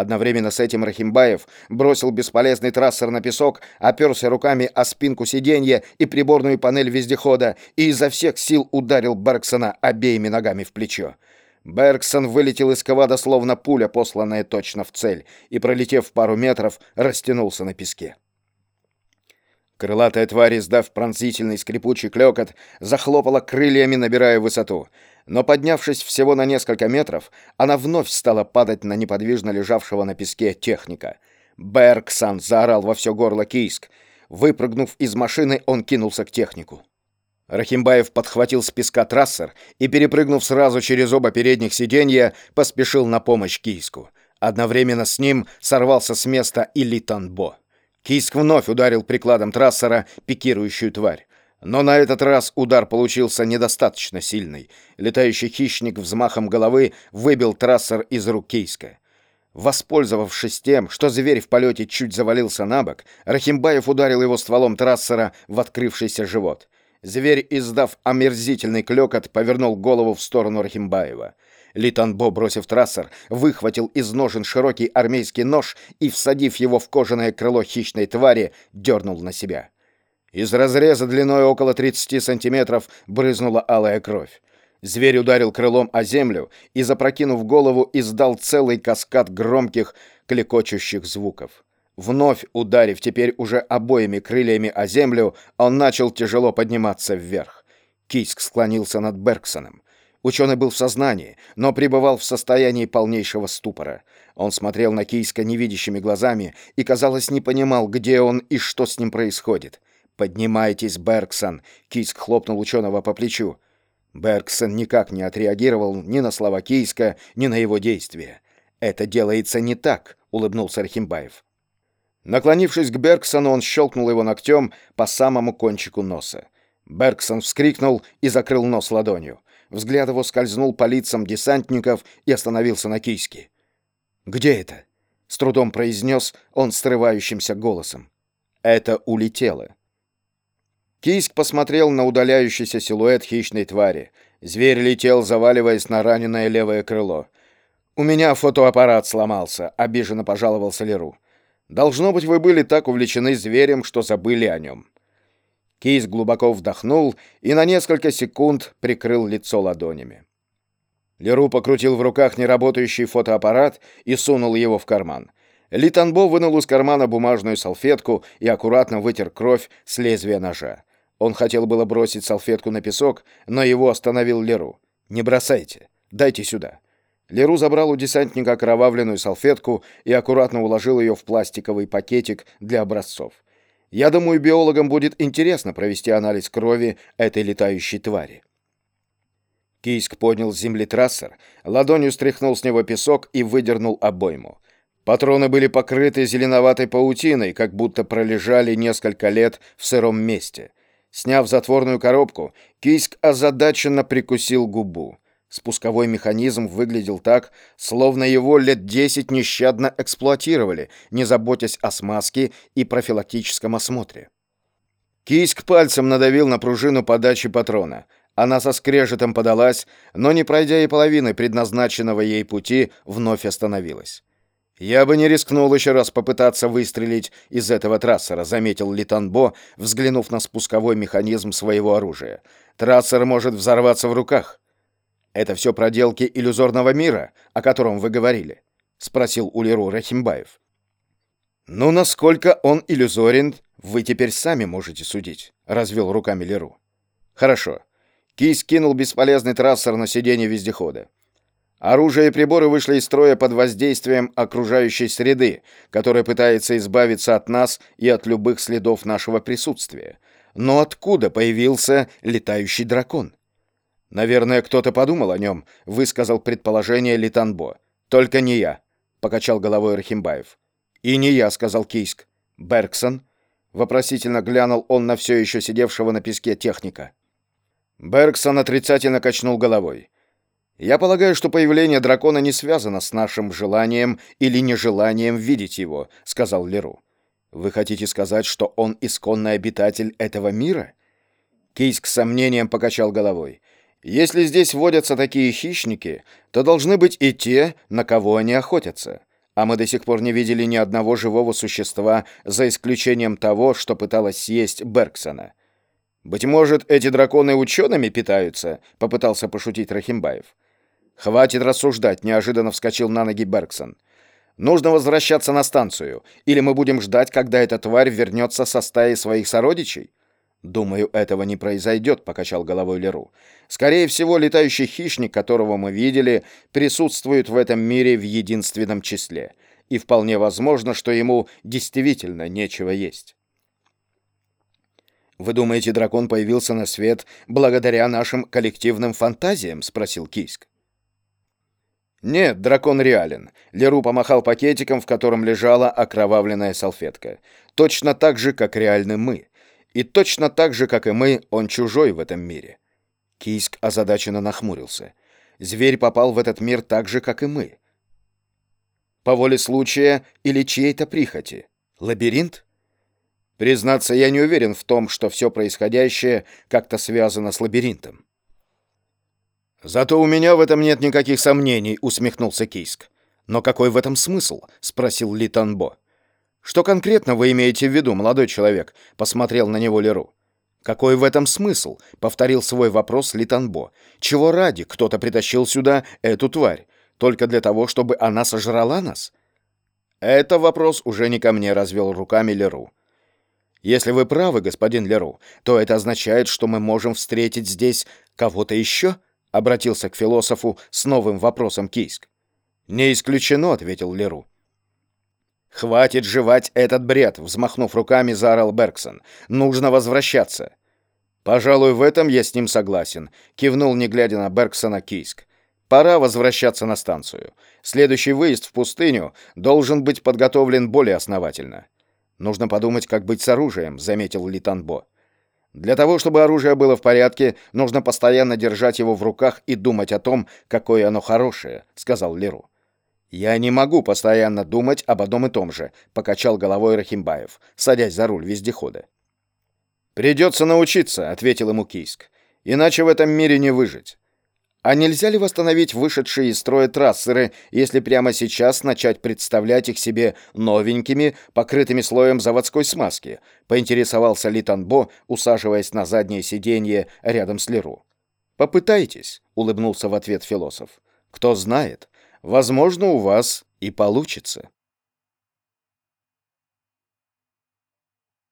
Одновременно с этим Рахимбаев бросил бесполезный трассер на песок, оперся руками о спинку сиденья и приборную панель вездехода и изо всех сил ударил Бергсона обеими ногами в плечо. Бергсон вылетел из ковада словно пуля, посланная точно в цель, и, пролетев пару метров, растянулся на песке. Крылатая тварь, издав пронзительный скрипучий клёкот, захлопала крыльями, набирая высоту — но поднявшись всего на несколько метров, она вновь стала падать на неподвижно лежавшего на песке техника. «Бергсан!» — заорал во все горло Кийск. Выпрыгнув из машины, он кинулся к технику. Рахимбаев подхватил с песка трассер и, перепрыгнув сразу через оба передних сиденья, поспешил на помощь Кийску. Одновременно с ним сорвался с места и Литанбо. Кийск вновь ударил прикладом трассера пикирующую тварь. Но на этот раз удар получился недостаточно сильный. Летающий хищник взмахом головы выбил трассер из рук Кейска. Воспользовавшись тем, что зверь в полете чуть завалился на бок, Рахимбаев ударил его стволом трассера в открывшийся живот. Зверь, издав омерзительный клёкот, повернул голову в сторону Рахимбаева. Литанбо, бросив трассер, выхватил из ножен широкий армейский нож и, всадив его в кожаное крыло хищной твари, дернул на себя. Из разреза длиной около 30 сантиметров брызнула алая кровь. Зверь ударил крылом о землю и, запрокинув голову, издал целый каскад громких, клекочущих звуков. Вновь ударив теперь уже обоими крыльями о землю, он начал тяжело подниматься вверх. Кийск склонился над Бергсоном. Ученый был в сознании, но пребывал в состоянии полнейшего ступора. Он смотрел на Кийска невидящими глазами и, казалось, не понимал, где он и что с ним происходит. «Поднимайтесь, Бергсон!» — Кийск хлопнул ученого по плечу. Бергсон никак не отреагировал ни на слова Кийска, ни на его действия. «Это делается не так», — улыбнулся Архимбаев. Наклонившись к Бергсону, он щелкнул его ногтем по самому кончику носа. Бергсон вскрикнул и закрыл нос ладонью. Взгляд его скользнул по лицам десантников и остановился на Кийске. «Где это?» — с трудом произнес он срывающимся голосом. «Это улетело». Кийск посмотрел на удаляющийся силуэт хищной твари. Зверь летел, заваливаясь на раненое левое крыло. «У меня фотоаппарат сломался», — обиженно пожаловался Леру. «Должно быть, вы были так увлечены зверем, что забыли о нем». Кийск глубоко вдохнул и на несколько секунд прикрыл лицо ладонями. Леру покрутил в руках неработающий фотоаппарат и сунул его в карман. Литанбо вынул из кармана бумажную салфетку и аккуратно вытер кровь с лезвия ножа. Он хотел было бросить салфетку на песок, но его остановил Леру. «Не бросайте. Дайте сюда». Леру забрал у десантника окровавленную салфетку и аккуратно уложил ее в пластиковый пакетик для образцов. «Я думаю, биологам будет интересно провести анализ крови этой летающей твари». Кийск поднял с земли трассер, ладонью стряхнул с него песок и выдернул обойму. Патроны были покрыты зеленоватой паутиной, как будто пролежали несколько лет в сыром месте. Сняв затворную коробку, Кийск озадаченно прикусил губу. Спусковой механизм выглядел так, словно его лет десять нещадно эксплуатировали, не заботясь о смазке и профилактическом осмотре. Кийск пальцем надавил на пружину подачи патрона. Она со скрежетом подалась, но, не пройдя и половины предназначенного ей пути, вновь остановилась. «Я бы не рискнул еще раз попытаться выстрелить из этого трассера», заметил Литанбо, взглянув на спусковой механизм своего оружия. «Трассер может взорваться в руках». «Это все проделки иллюзорного мира, о котором вы говорили?» спросил Улеру Рахимбаев. «Ну, насколько он иллюзорен, вы теперь сами можете судить», — развел руками Леру. «Хорошо». Кий кинул бесполезный трассер на сиденье вездехода. Оружие и приборы вышли из строя под воздействием окружающей среды, которая пытается избавиться от нас и от любых следов нашего присутствия. Но откуда появился летающий дракон? Наверное, кто-то подумал о нем, высказал предположение Литанбо. Только не я, покачал головой Рахимбаев. И не я, сказал Кийск. Бергсон? Вопросительно глянул он на все еще сидевшего на песке техника. Бергсон отрицательно качнул головой. Я полагаю, что появление дракона не связано с нашим желанием или нежеланием видеть его, сказал Леру. Вы хотите сказать, что он исконный обитатель этого мира? Кейс к сомнениям покачал головой. Если здесь водятся такие хищники, то должны быть и те, на кого они охотятся. а мы до сих пор не видели ни одного живого существа, за исключением того, что пыталось съесть Бергсона. «Быть может, эти драконы учеными питаются?» — попытался пошутить Рахимбаев. «Хватит рассуждать», — неожиданно вскочил на ноги Бергсон. «Нужно возвращаться на станцию, или мы будем ждать, когда эта тварь вернется со стаи своих сородичей?» «Думаю, этого не произойдет», — покачал головой Леру. «Скорее всего, летающий хищник, которого мы видели, присутствует в этом мире в единственном числе, и вполне возможно, что ему действительно нечего есть». «Вы думаете, дракон появился на свет благодаря нашим коллективным фантазиям?» — спросил Кийск. «Нет, дракон реален». Леру помахал пакетиком, в котором лежала окровавленная салфетка. «Точно так же, как реальны мы. И точно так же, как и мы, он чужой в этом мире». Кийск озадаченно нахмурился. «Зверь попал в этот мир так же, как и мы. По воле случая или чьей-то прихоти? Лабиринт?» Признаться, я не уверен в том, что все происходящее как-то связано с лабиринтом. «Зато у меня в этом нет никаких сомнений», — усмехнулся Кийск. «Но какой в этом смысл?» — спросил Ли Танбо. «Что конкретно вы имеете в виду, молодой человек?» — посмотрел на него Леру. «Какой в этом смысл?» — повторил свой вопрос Литанбо. «Чего ради кто-то притащил сюда эту тварь? Только для того, чтобы она сожрала нас?» «Это вопрос уже не ко мне», — развел руками Леру. Если вы правы, господин Леру, то это означает, что мы можем встретить здесь кого-то еще?» — обратился к философу с новым вопросом Кийск. «Не исключено», — ответил Леру. «Хватит жевать этот бред!» — взмахнув руками, заорал Бергсон. «Нужно возвращаться!» «Пожалуй, в этом я с ним согласен», — кивнул, не глядя на Бергсона, Кийск. «Пора возвращаться на станцию. Следующий выезд в пустыню должен быть подготовлен более основательно». «Нужно подумать, как быть с оружием», — заметил Литанбо. «Для того, чтобы оружие было в порядке, нужно постоянно держать его в руках и думать о том, какое оно хорошее», — сказал Леру. «Я не могу постоянно думать об одном и том же», — покачал головой Рахимбаев, садясь за руль вездехода. «Придется научиться», — ответил ему Кийск. «Иначе в этом мире не выжить. А нельзя ли восстановить вышедшие из строя трассеры, если прямо сейчас начать представлять их себе новенькими, покрытыми слоем заводской смазки? Поинтересовался Ли Танбо, усаживаясь на заднее сиденье рядом с Леру. Попытайтесь, улыбнулся в ответ философ. Кто знает, возможно, у вас и получится.